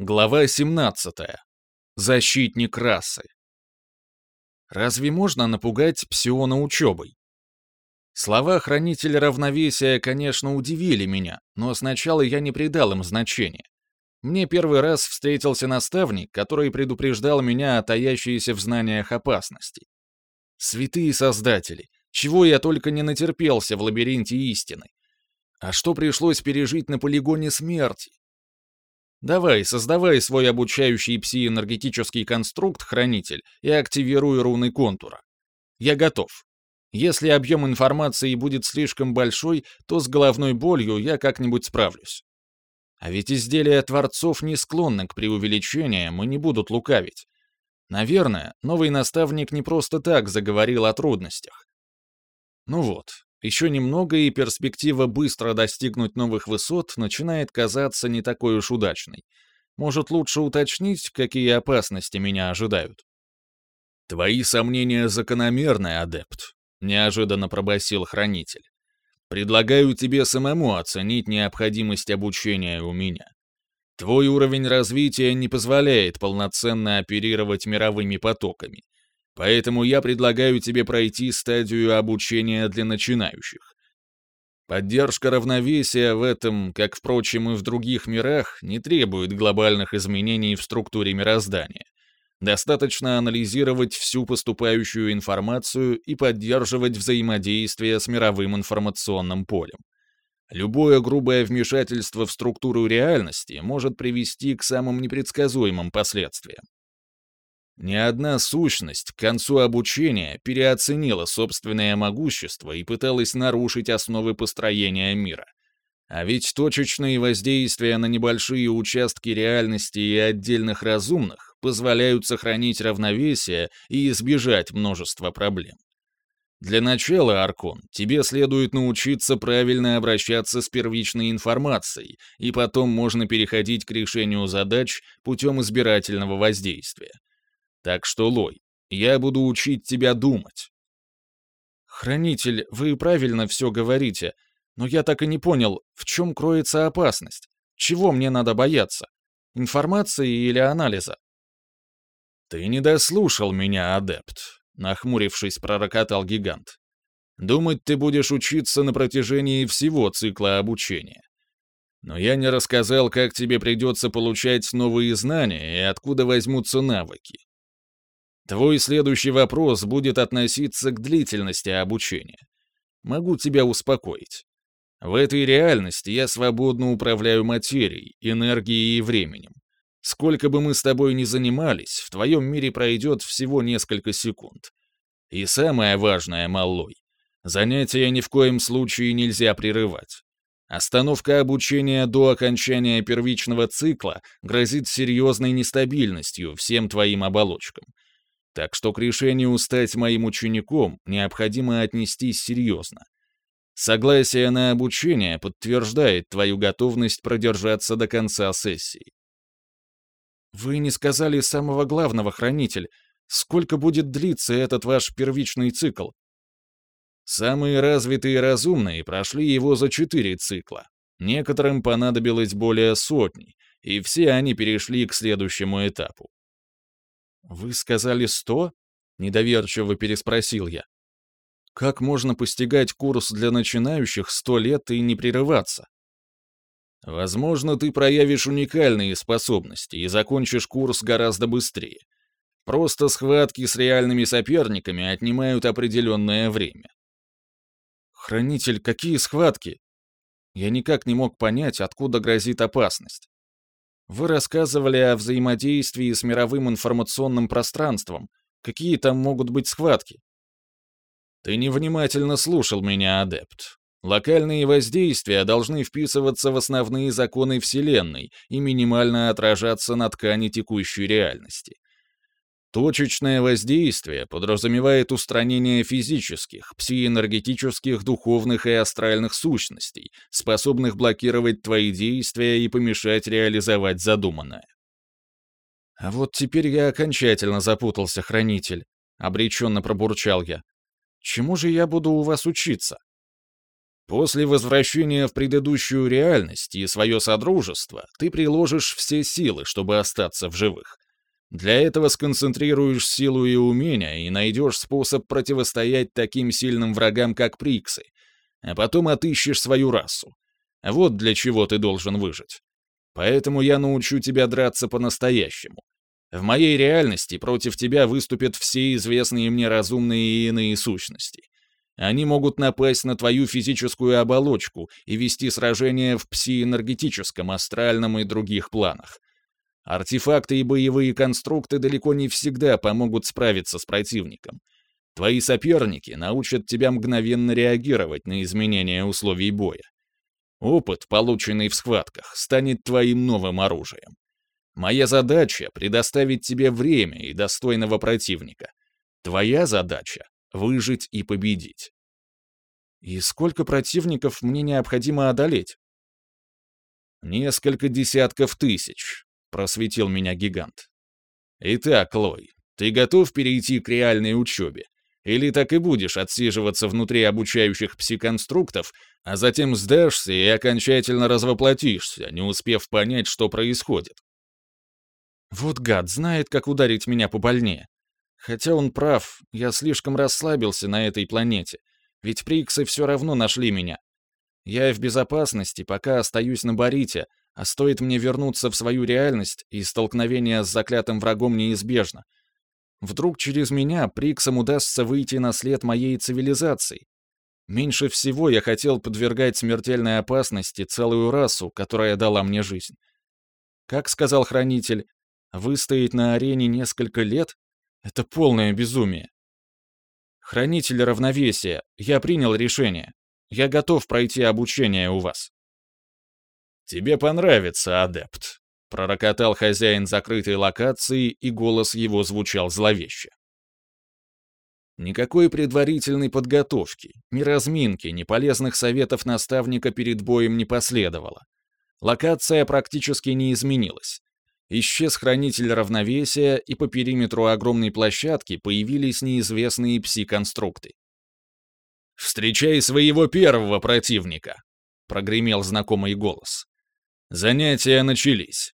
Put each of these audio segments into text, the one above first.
Глава 17. Защитник расы. Разве можно напугать псиона учебой? Слова хранителя равновесия, конечно, удивили меня, но сначала я не придал им значения. Мне первый раз встретился наставник, который предупреждал меня о таящейся в знаниях опасности. Святые создатели, чего я только не натерпелся в лабиринте истины. А что пришлось пережить на полигоне смерти? Давай, создавай свой обучающий пси-энергетический конструкт, хранитель, и активируй руны контура. Я готов. Если объем информации будет слишком большой, то с головной болью я как-нибудь справлюсь. А ведь изделия творцов не склонны к преувеличениям и не будут лукавить. Наверное, новый наставник не просто так заговорил о трудностях. Ну вот, еще немного, и перспектива быстро достигнуть новых высот начинает казаться не такой уж удачной. Может, лучше уточнить, какие опасности меня ожидают? «Твои сомнения закономерны, адепт», — неожиданно пробасил хранитель. «Предлагаю тебе самому оценить необходимость обучения у меня. Твой уровень развития не позволяет полноценно оперировать мировыми потоками, Поэтому я предлагаю тебе пройти стадию обучения для начинающих. Поддержка равновесия в этом, как, впрочем, и в других мирах, не требует глобальных изменений в структуре мироздания. Достаточно анализировать всю поступающую информацию и поддерживать взаимодействие с мировым информационным полем. Любое грубое вмешательство в структуру реальности может привести к самым непредсказуемым последствиям. Ни одна сущность к концу обучения переоценила собственное могущество и пыталась нарушить основы построения мира. А ведь точечные воздействия на небольшие участки реальности и отдельных разумных позволяют сохранить равновесие и избежать множества проблем. Для начала, Аркон, тебе следует научиться правильно обращаться с первичной информацией, и потом можно переходить к решению задач путем избирательного воздействия. Так что, Лой, я буду учить тебя думать. Хранитель, вы правильно все говорите, но я так и не понял, в чем кроется опасность. Чего мне надо бояться? Информации или анализа? Ты не дослушал меня, адепт, нахмурившись, пророкотал гигант. Думать ты будешь учиться на протяжении всего цикла обучения. Но я не рассказал, как тебе придется получать новые знания и откуда возьмутся навыки. Твой следующий вопрос будет относиться к длительности обучения. Могу тебя успокоить. В этой реальности я свободно управляю материей, энергией и временем. Сколько бы мы с тобой ни занимались, в твоем мире пройдет всего несколько секунд. И самое важное, малой, занятия ни в коем случае нельзя прерывать. Остановка обучения до окончания первичного цикла грозит серьезной нестабильностью всем твоим оболочкам — так что к решению стать моим учеником необходимо отнестись серьезно. Согласие на обучение подтверждает твою готовность продержаться до конца сессии. Вы не сказали самого главного, хранитель. Сколько будет длиться этот ваш первичный цикл? Самые развитые и разумные прошли его за четыре цикла. Некоторым понадобилось более сотни, и все они перешли к следующему этапу. «Вы сказали сто?» — недоверчиво переспросил я. «Как можно постигать курс для начинающих сто лет и не прерываться?» «Возможно, ты проявишь уникальные способности и закончишь курс гораздо быстрее. Просто схватки с реальными соперниками отнимают определенное время». «Хранитель, какие схватки?» Я никак не мог понять, откуда грозит опасность. Вы рассказывали о взаимодействии с мировым информационным пространством. Какие там могут быть схватки? Ты невнимательно слушал меня, адепт. Локальные воздействия должны вписываться в основные законы Вселенной и минимально отражаться на ткани текущей реальности. Точечное воздействие подразумевает устранение физических, псиэнергетических, духовных и астральных сущностей, способных блокировать твои действия и помешать реализовать задуманное. А вот теперь я окончательно запутался, хранитель, обреченно пробурчал я. Чему же я буду у вас учиться? После возвращения в предыдущую реальность и свое содружество ты приложишь все силы, чтобы остаться в живых. Для этого сконцентрируешь силу и умения и найдешь способ противостоять таким сильным врагам, как Приксы, а потом отыщешь свою расу. Вот для чего ты должен выжить. Поэтому я научу тебя драться по-настоящему. В моей реальности против тебя выступят все известные мне разумные и иные сущности. Они могут напасть на твою физическую оболочку и вести сражения в псиэнергетическом, астральном и других планах. Артефакты и боевые конструкты далеко не всегда помогут справиться с противником. Твои соперники научат тебя мгновенно реагировать на изменения условий боя. Опыт, полученный в схватках, станет твоим новым оружием. Моя задача — предоставить тебе время и достойного противника. Твоя задача выжить и победить. И сколько противников мне необходимо одолеть? Несколько десятков тысяч, просветил меня гигант. Итак, Лой, ты готов перейти к реальной учебе? Или так и будешь отсиживаться внутри обучающих псиконструктов, а затем сдашься и окончательно развоплотишься, не успев понять, что происходит? Вот гад, знает, как ударить меня побольнее. Хотя он прав, я слишком расслабился на этой планете, ведь приксы все равно нашли меня. Я в безопасности, пока остаюсь на Барите, а стоит мне вернуться в свою реальность, и столкновение с заклятым врагом неизбежно. Вдруг через меня приксам удастся выйти на след моей цивилизации. Меньше всего я хотел подвергать смертельной опасности целую расу, которая дала мне жизнь. Как сказал Хранитель, выстоять на арене несколько лет это полное безумие. Хранитель равновесия, я принял решение. Я готов пройти обучение у вас. Тебе понравится, адепт, пророкотал хозяин закрытой локации, и голос его звучал зловеще. Никакой предварительной подготовки, ни разминки, ни полезных советов наставника перед боем не последовало. Локация практически не изменилась. Исчез хранитель равновесия, и по периметру огромной площадки появились неизвестные пси-конструкты. «Встречай своего первого противника!» — прогремел знакомый голос. «Занятия начались!»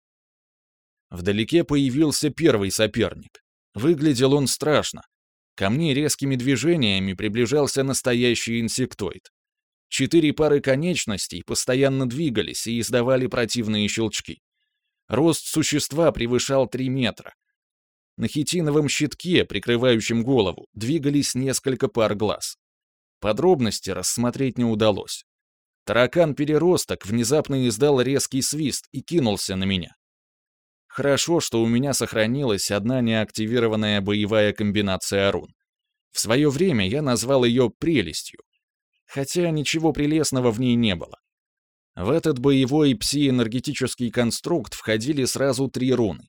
Вдалеке появился первый соперник. Выглядел он страшно. Ко мне резкими движениями приближался настоящий инсектоид. Четыре пары конечностей постоянно двигались и издавали противные щелчки. Рост существа превышал 3 метра. На хитиновом щитке, прикрывающем голову, двигались несколько пар глаз. Подробности рассмотреть не удалось. Таракан-переросток внезапно издал резкий свист и кинулся на меня. Хорошо, что у меня сохранилась одна неактивированная боевая комбинация рун. В свое время я назвал ее «прелестью». Хотя ничего прелестного в ней не было. В этот боевой пси-энергетический конструкт входили сразу три руны.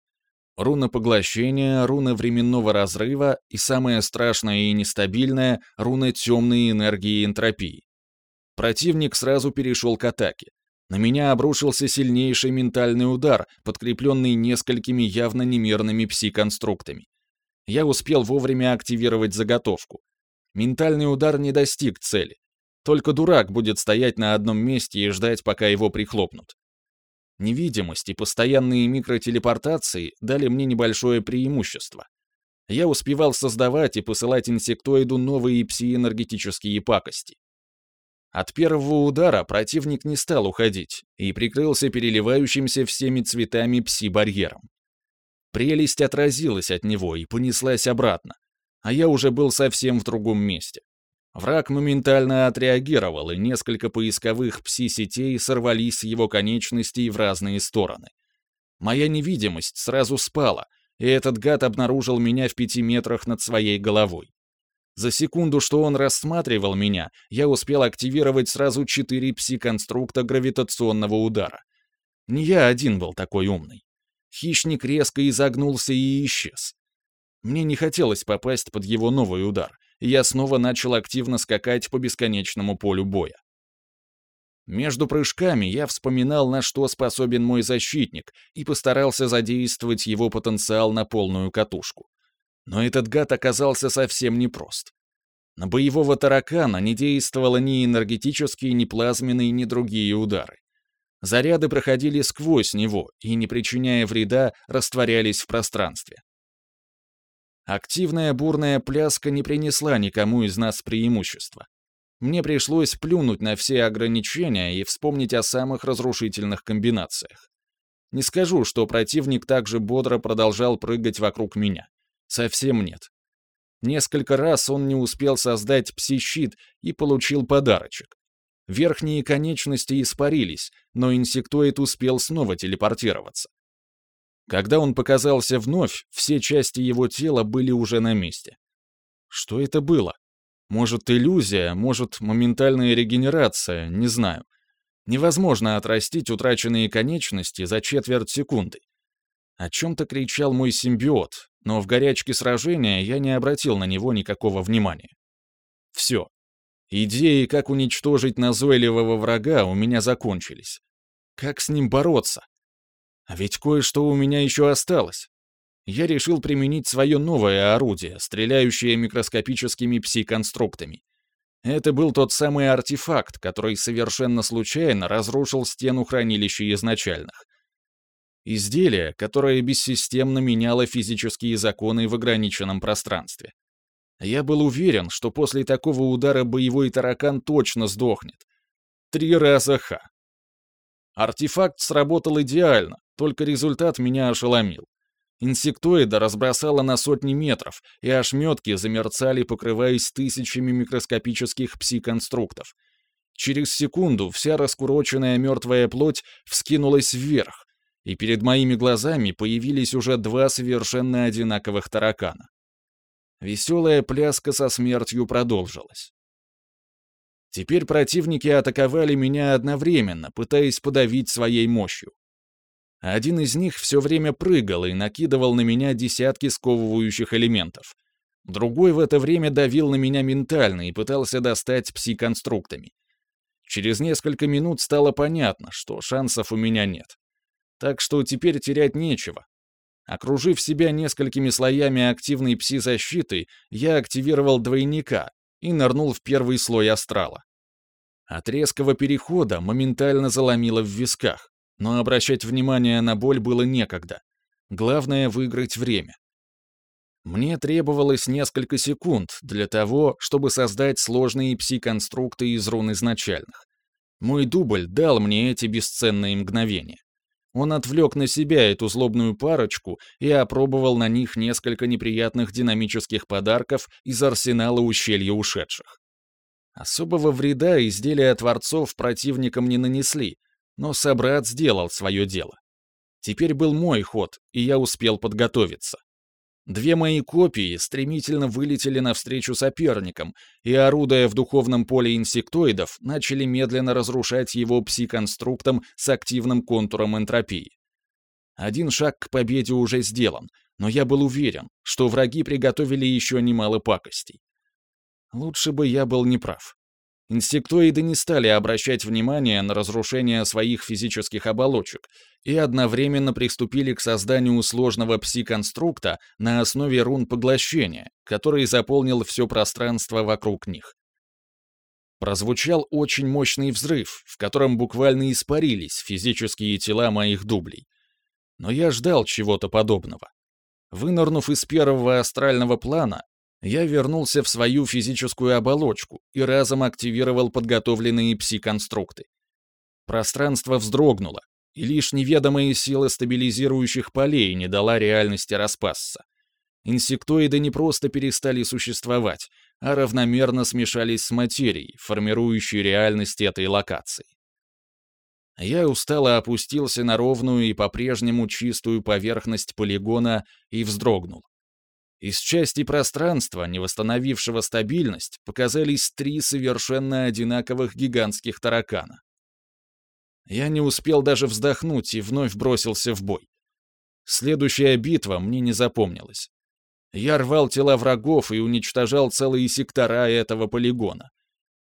Руна поглощения, руна временного разрыва и самое страшное и нестабильное — руна темной энергии энтропии. Противник сразу перешел к атаке. На меня обрушился сильнейший ментальный удар, подкрепленный несколькими явно немерными пси-конструктами. Я успел вовремя активировать заготовку. Ментальный удар не достиг цели. Только дурак будет стоять на одном месте и ждать, пока его прихлопнут. Невидимость и постоянные микротелепортации дали мне небольшое преимущество. Я успевал создавать и посылать инсектоиду новые псиэнергетические пакости. От первого удара противник не стал уходить и прикрылся переливающимся всеми цветами пси-барьером. Прелесть отразилась от него и понеслась обратно, а я уже был совсем в другом месте. Враг моментально отреагировал, и несколько поисковых пси-сетей сорвались с его конечностей в разные стороны. Моя невидимость сразу спала, и этот гад обнаружил меня в пяти метрах над своей головой. За секунду, что он рассматривал меня, я успел активировать сразу четыре пси-конструкта гравитационного удара. Не я один был такой умный. Хищник резко изогнулся и исчез. Мне не хотелось попасть под его новый удар, и я снова начал активно скакать по бесконечному полю боя. Между прыжками я вспоминал, на что способен мой защитник, и постарался задействовать его потенциал на полную катушку. Но этот гад оказался совсем непрост. На боевого таракана не действовало ни энергетические, ни плазменные, ни другие удары. Заряды проходили сквозь него и, не причиняя вреда, растворялись в пространстве. Активная бурная пляска не принесла никому из нас преимущества. Мне пришлось плюнуть на все ограничения и вспомнить о самых разрушительных комбинациях. Не скажу, что противник также бодро продолжал прыгать вокруг меня. Совсем нет. Несколько раз он не успел создать пси-щит и получил подарочек. Верхние конечности испарились, но инсектоид успел снова телепортироваться. Когда он показался вновь, все части его тела были уже на месте. Что это было? Может, иллюзия, может, моментальная регенерация, не знаю. Невозможно отрастить утраченные конечности за четверть секунды. О чем-то кричал мой симбиот, но в горячке сражения я не обратил на него никакого внимания. Все. Идеи, как уничтожить назойливого врага, у меня закончились. Как с ним бороться? А ведь кое-что у меня еще осталось. Я решил применить свое новое орудие, стреляющее микроскопическими пси-конструктами. Это был тот самый артефакт, который совершенно случайно разрушил стену хранилища изначальных. Изделие, которое бессистемно меняло физические законы в ограниченном пространстве. Я был уверен, что после такого удара боевой таракан точно сдохнет. Три раза ха. Артефакт сработал идеально, только результат меня ошеломил. Инсектоида разбросало на сотни метров, и ошметки замерцали, покрываясь тысячами микроскопических пси-конструктов. Через секунду вся раскуроченная мертвая плоть вскинулась вверх, и перед моими глазами появились уже два совершенно одинаковых таракана. Веселая пляска со смертью продолжилась. Теперь противники атаковали меня одновременно, пытаясь подавить своей мощью. Один из них все время прыгал и накидывал на меня десятки сковывающих элементов. Другой в это время давил на меня ментально и пытался достать пси-конструктами. Через несколько минут стало понятно, что шансов у меня нет. Так что теперь терять нечего. Окружив себя несколькими слоями активной пси-защиты, я активировал двойника, и нырнул в первый слой астрала. От резкого перехода моментально заломило в висках, но обращать внимание на боль было некогда. Главное — выиграть время. Мне требовалось несколько секунд для того, чтобы создать сложные пси-конструкты из рун изначальных. Мой дубль дал мне эти бесценные мгновения. Он отвлек на себя эту злобную парочку и опробовал на них несколько неприятных динамических подарков из арсенала ущелья ушедших. Особого вреда изделия Творцов противникам не нанесли, но собрат сделал свое дело. Теперь был мой ход, и я успел подготовиться. Две мои копии стремительно вылетели навстречу соперникам и, орудуя в духовном поле инсектоидов, начали медленно разрушать его пси-конструктом с активным контуром энтропии. Один шаг к победе уже сделан, но я был уверен, что враги приготовили еще немало пакостей. Лучше бы я был неправ. Инсектоиды не стали обращать внимание на разрушение своих физических оболочек и одновременно приступили к созданию сложного пси-конструкта на основе рун поглощения, который заполнил все пространство вокруг них. Прозвучал очень мощный взрыв, в котором буквально испарились физические тела моих дублей. Но я ждал чего-то подобного. Вынырнув из первого астрального плана, я вернулся в свою физическую оболочку и разом активировал подготовленные пси-конструкты. Пространство вздрогнуло, и лишь неведомые силы стабилизирующих полей не дала реальности распасться. Инсектоиды не просто перестали существовать, а равномерно смешались с материей, формирующей реальность этой локации. Я устало опустился на ровную и по-прежнему чистую поверхность полигона и вздрогнул. Из части пространства, не восстановившего стабильность, показались три совершенно одинаковых гигантских таракана. Я не успел даже вздохнуть и вновь бросился в бой. Следующая битва мне не запомнилась. Я рвал тела врагов и уничтожал целые сектора этого полигона.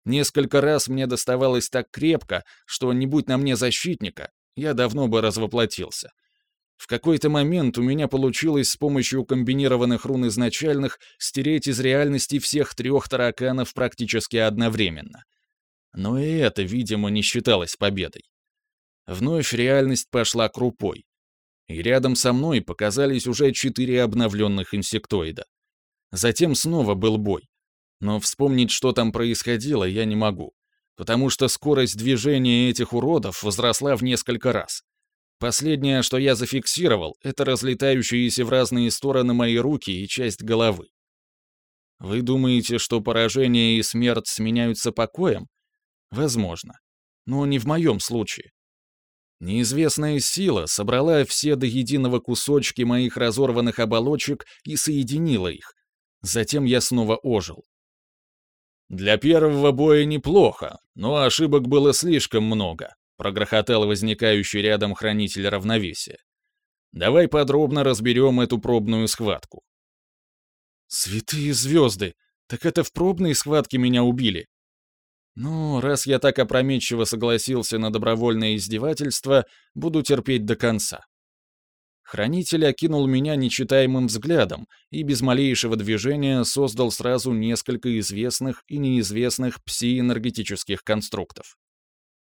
Несколько раз мне доставалось так крепко, что, не будь на мне защитника, я давно бы развоплотился. В какой-то момент у меня получилось с помощью комбинированных рун изначальных стереть из реальности всех трех тараканов практически одновременно. Но и это, видимо, не считалось победой. Вновь реальность пошла крупой. И рядом со мной показались уже четыре обновленных инсектоида. Затем снова был бой. Но вспомнить, что там происходило, я не могу. Потому что скорость движения этих уродов возросла в несколько раз. Последнее, что я зафиксировал, это разлетающиеся в разные стороны мои руки и часть головы. Вы думаете, что поражение и смерть сменяются покоем? Возможно. Но не в моем случае. Неизвестная сила собрала все до единого кусочки моих разорванных оболочек и соединила их. Затем я снова ожил. Для первого боя неплохо, но ошибок было слишком много, прогрохотал возникающий рядом хранитель равновесия. Давай подробно разберем эту пробную схватку. Святые звезды! Так это в пробной схватке меня убили. Ну, раз я так опрометчиво согласился на добровольное издевательство, буду терпеть до конца. Хранитель окинул меня нечитаемым взглядом и без малейшего движения создал сразу несколько известных и неизвестных псиэнергетических конструктов.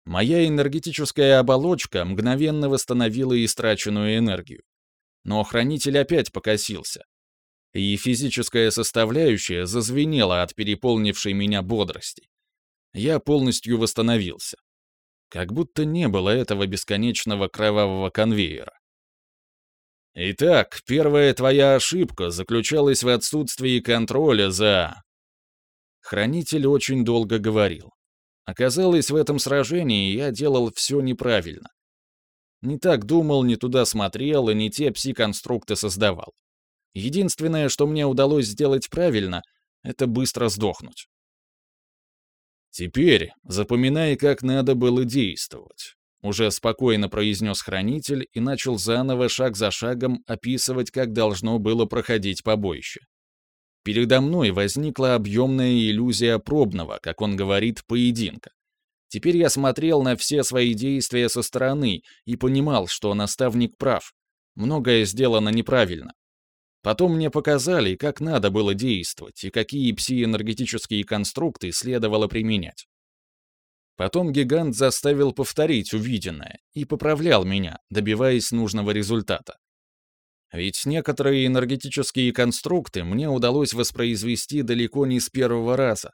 Моя энергетическая оболочка мгновенно восстановила истраченную энергию. Но хранитель опять покосился. И физическая составляющая зазвенела от переполнившей меня бодрости. Я полностью восстановился. Как будто не было этого бесконечного кровавого конвейера. Итак, первая твоя ошибка заключалась в отсутствии контроля за... Хранитель очень долго говорил. Оказалось, в этом сражении я делал все неправильно. Не так думал, не туда смотрел и не те пси-конструкты создавал. Единственное, что мне удалось сделать правильно, это быстро сдохнуть. Теперь запоминай, как надо было действовать. Уже спокойно произнес хранитель и начал заново, шаг за шагом, описывать, как должно было проходить побоище. Передо мной возникла объемная иллюзия пробного, как он говорит, поединка. Теперь я смотрел на все свои действия со стороны и понимал, что наставник прав. Многое сделано неправильно. Потом мне показали, как надо было действовать и какие псиэнергетические конструкты следовало применять. Потом гигант заставил повторить увиденное и поправлял меня, добиваясь нужного результата. Ведь некоторые энергетические конструкты мне удалось воспроизвести далеко не с первого раза.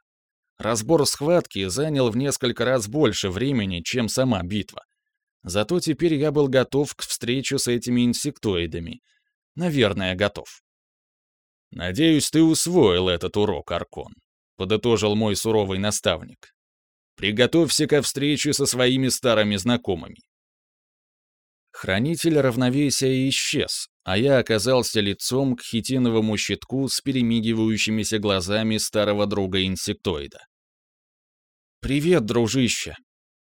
Разбор схватки занял в несколько раз больше времени, чем сама битва. Зато теперь я был готов к встрече с этими инсектоидами. Наверное, готов. «Надеюсь, ты усвоил этот урок, Аркон», — подытожил мой суровый наставник. Приготовься ко встрече со своими старыми знакомыми. Хранитель равновесия исчез, а я оказался лицом к хитиновому щитку с перемигивающимися глазами старого друга инсектоида. «Привет, дружище!»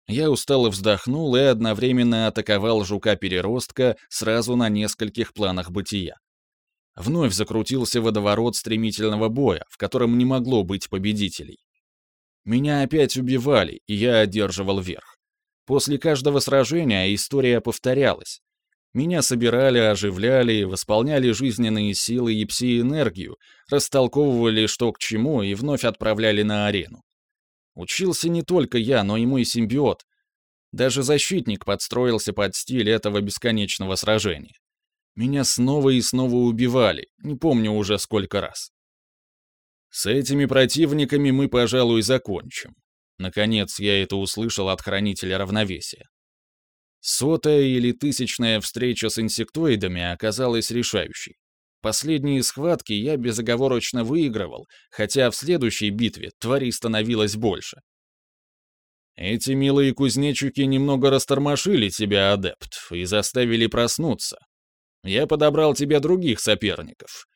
Я устало вздохнул и одновременно атаковал жука-переростка сразу на нескольких планах бытия. Вновь закрутился водоворот стремительного боя, в котором не могло быть победителей. Меня опять убивали, и я одерживал верх. После каждого сражения история повторялась. Меня собирали, оживляли, восполняли жизненные силы и пси-энергию, растолковывали, что к чему, и вновь отправляли на арену. Учился не только я, но и мой симбиот. Даже защитник подстроился под стиль этого бесконечного сражения. Меня снова и снова убивали, не помню уже сколько раз. С этими противниками мы, пожалуй, закончим. Наконец я это услышал от хранителя равновесия. Сотая или тысячная встреча с инсектоидами оказалась решающей. Последние схватки я безоговорочно выигрывал, хотя в следующей битве тварей становилось больше. Эти милые кузнечики немного растормошили тебя, адепт, и заставили проснуться. Я подобрал тебе других соперников.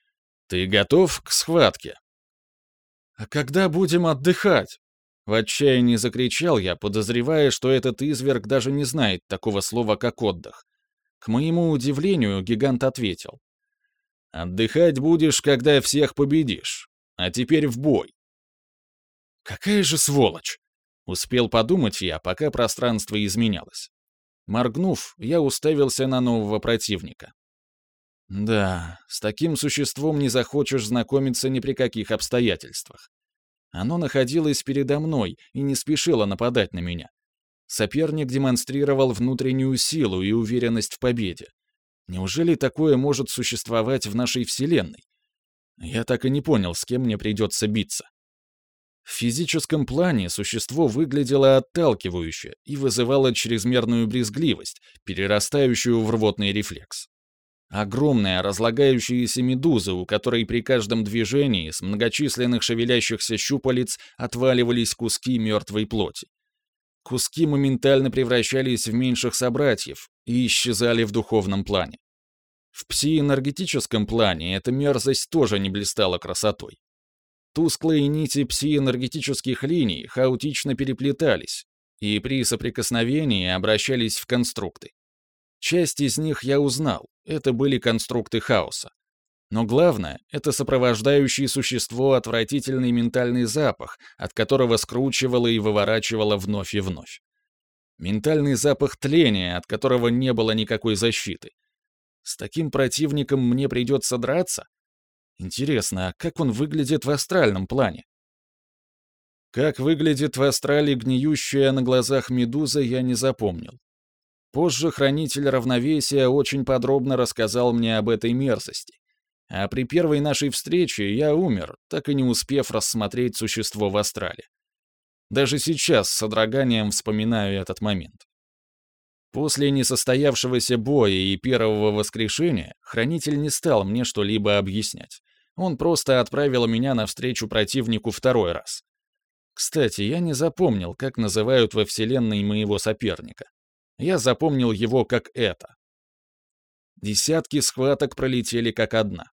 Ты готов к схватке? «А когда будем отдыхать?» В отчаянии закричал я, подозревая, что этот изверг даже не знает такого слова, как отдых. К моему удивлению, гигант ответил. «Отдыхать будешь, когда всех победишь. А теперь в бой». «Какая же сволочь!» Успел подумать я, пока пространство изменялось. Моргнув, я уставился на нового противника. Да, с таким существом не захочешь знакомиться ни при каких обстоятельствах. Оно находилось передо мной и не спешило нападать на меня. Соперник демонстрировал внутреннюю силу и уверенность в победе. Неужели такое может существовать в нашей Вселенной? Я так и не понял, с кем мне придется биться. В физическом плане существо выглядело отталкивающе и вызывало чрезмерную брезгливость, перерастающую в рвотный рефлекс. Огромная разлагающаяся медуза, у которой при каждом движении с многочисленных шевелящихся щупалец отваливались куски мертвой плоти. Куски моментально превращались в меньших собратьев и исчезали в духовном плане. В псиэнергетическом плане эта мерзость тоже не блистала красотой. Тусклые нити псиэнергетических линий хаотично переплетались и при соприкосновении обращались в конструкты. Часть из них я узнал, это были конструкты хаоса. Но главное — это сопровождающее существо отвратительный ментальный запах, от которого скручивало и выворачивало вновь и вновь. Ментальный запах тления, от которого не было никакой защиты. С таким противником мне придется драться? Интересно, а как он выглядит в астральном плане? Как выглядит в астрале гниющая на глазах медуза, я не запомнил. Позже хранитель равновесия очень подробно рассказал мне об этой мерзости. А при первой нашей встрече я умер, так и не успев рассмотреть существо в астрале. Даже сейчас с содроганием вспоминаю этот момент. После несостоявшегося боя и первого воскрешения хранитель не стал мне что-либо объяснять. Он просто отправил меня навстречу противнику второй раз. Кстати, я не запомнил, как называют во вселенной моего соперника. Я запомнил его как это. Десятки схваток пролетели как одна.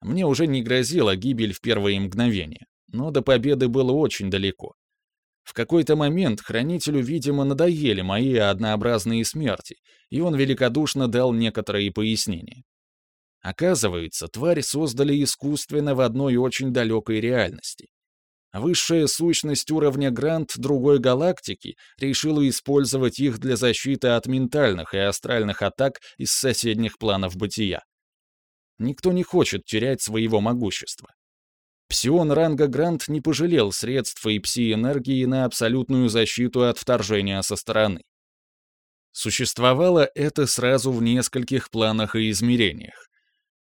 Мне уже не грозила гибель в первые мгновения, но до победы было очень далеко. В какой-то момент хранителю, видимо, надоели мои однообразные смерти, и он великодушно дал некоторые пояснения. Оказывается, тварь создали искусственно в одной очень далекой реальности. Высшая сущность уровня Грант другой галактики решила использовать их для защиты от ментальных и астральных атак из соседних планов бытия. Никто не хочет терять своего могущества. Псион ранга Грант не пожалел средств и пси-энергии на абсолютную защиту от вторжения со стороны. Существовало это сразу в нескольких планах и измерениях.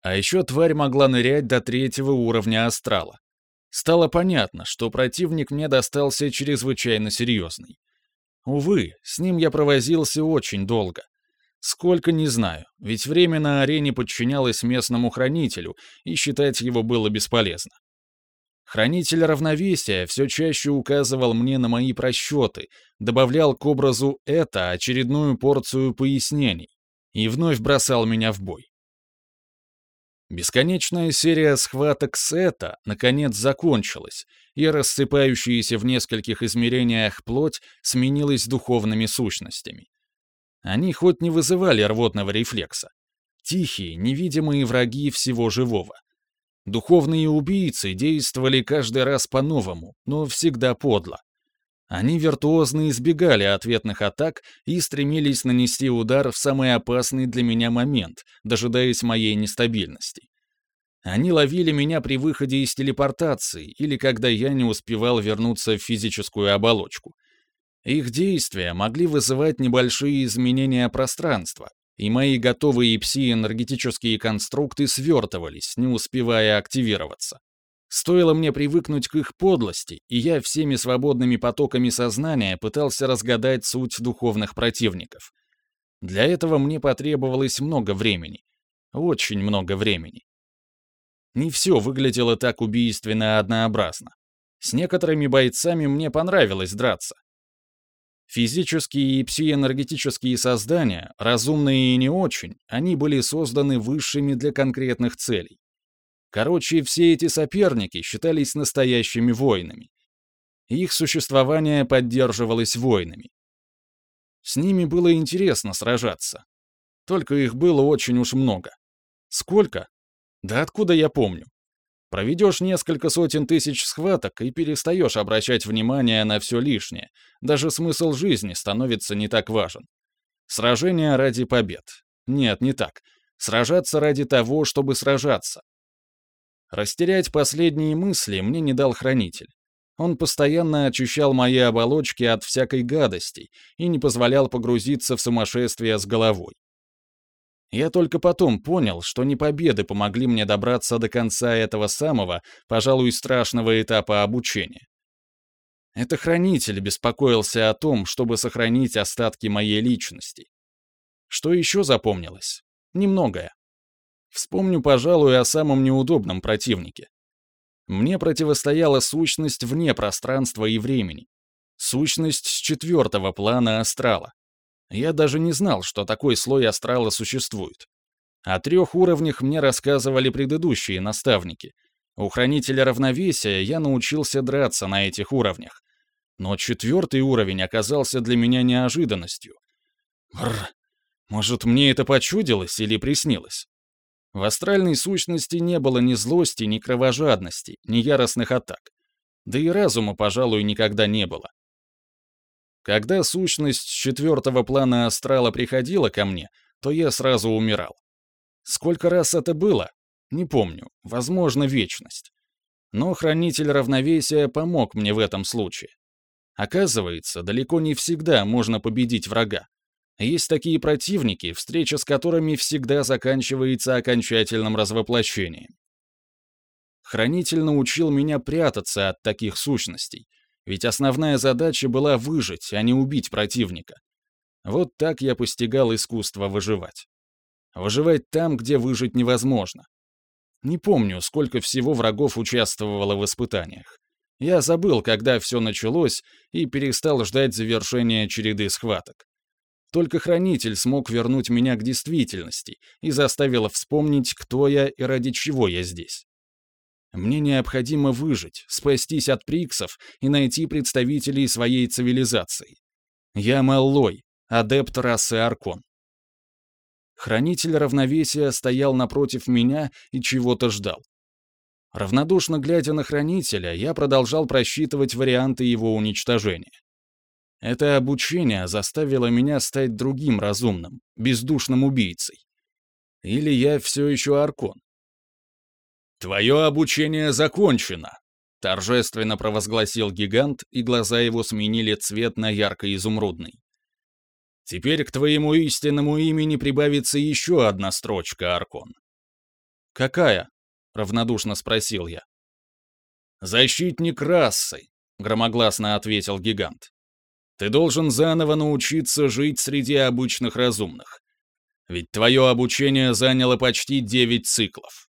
А еще тварь могла нырять до третьего уровня астрала. Стало понятно, что противник мне достался чрезвычайно серьезный. Увы, с ним я провозился очень долго. Сколько не знаю, ведь время на арене подчинялось местному хранителю, и считать его было бесполезно. Хранитель равновесия все чаще указывал мне на мои просчеты, добавлял к образу это очередную порцию пояснений и вновь бросал меня в бой. Бесконечная серия схваток с это, наконец, закончилась, и рассыпающаяся в нескольких измерениях плоть сменилась духовными сущностями. Они хоть не вызывали рвотного рефлекса. Тихие, невидимые враги всего живого. Духовные убийцы действовали каждый раз по-новому, но всегда подло. Они виртуозно избегали ответных атак и стремились нанести удар в самый опасный для меня момент, дожидаясь моей нестабильности. Они ловили меня при выходе из телепортации или когда я не успевал вернуться в физическую оболочку. Их действия могли вызывать небольшие изменения пространства, и мои готовые пси-энергетические конструкты свертывались, не успевая активироваться. Стоило мне привыкнуть к их подлости, и я всеми свободными потоками сознания пытался разгадать суть духовных противников. Для этого мне потребовалось много времени. Очень много времени. Не все выглядело так убийственно однообразно. С некоторыми бойцами мне понравилось драться. Физические и псиэнергетические создания, разумные и не очень, они были созданы высшими для конкретных целей. Короче, все эти соперники считались настоящими воинами. Их существование поддерживалось воинами. С ними было интересно сражаться. Только их было очень уж много. Сколько? Да откуда я помню? Проведешь несколько сотен тысяч схваток и перестаешь обращать внимание на все лишнее. Даже смысл жизни становится не так важен. Сражение ради побед. Нет, не так. Сражаться ради того, чтобы сражаться. Растерять последние мысли мне не дал хранитель. Он постоянно очищал мои оболочки от всякой гадости и не позволял погрузиться в сумасшествие с головой. Я только потом понял, что не победы помогли мне добраться до конца этого самого, пожалуй, страшного этапа обучения. Это хранитель беспокоился о том, чтобы сохранить остатки моей личности. Что еще запомнилось? Немногое. Вспомню, пожалуй, о самом неудобном противнике. Мне противостояла сущность вне пространства и времени. Сущность с четвертого плана астрала. Я даже не знал, что такой слой астрала существует. О трех уровнях мне рассказывали предыдущие наставники. У хранителя равновесия я научился драться на этих уровнях. Но четвертый уровень оказался для меня неожиданностью. Бррр, может, мне это почудилось или приснилось? В астральной сущности не было ни злости, ни кровожадности, ни яростных атак. Да и разума, пожалуй, никогда не было. Когда сущность четвертого плана астрала приходила ко мне, то я сразу умирал. Сколько раз это было? Не помню, возможно, вечность. Но хранитель равновесия помог мне в этом случае. Оказывается, далеко не всегда можно победить врага. Есть такие противники, встреча с которыми всегда заканчивается окончательным развоплощением. Хранитель научил меня прятаться от таких сущностей, ведь основная задача была выжить, а не убить противника. Вот так я постигал искусство выживать. Выживать там, где выжить невозможно. Не помню, сколько всего врагов участвовало в испытаниях. Я забыл, когда все началось, и перестал ждать завершения череды схваток. Только хранитель смог вернуть меня к действительности и заставил вспомнить, кто я и ради чего я здесь. Мне необходимо выжить, спастись от приксов и найти представителей своей цивилизации. Я Маллой, адепт расы Аркон. Хранитель равновесия стоял напротив меня и чего-то ждал. Равнодушно глядя на хранителя, я продолжал просчитывать варианты его уничтожения. Это обучение заставило меня стать другим разумным, бездушным убийцей. Или я все еще Аркон? «Твое обучение закончено», — торжественно провозгласил гигант, и глаза его сменили цвет на ярко-изумрудный. «Теперь к твоему истинному имени прибавится еще одна строчка, Аркон». «Какая?» — равнодушно спросил я. «Защитник расы», — громогласно ответил гигант. Ты должен заново научиться жить среди обычных разумных. Ведь твое обучение заняло почти девять циклов.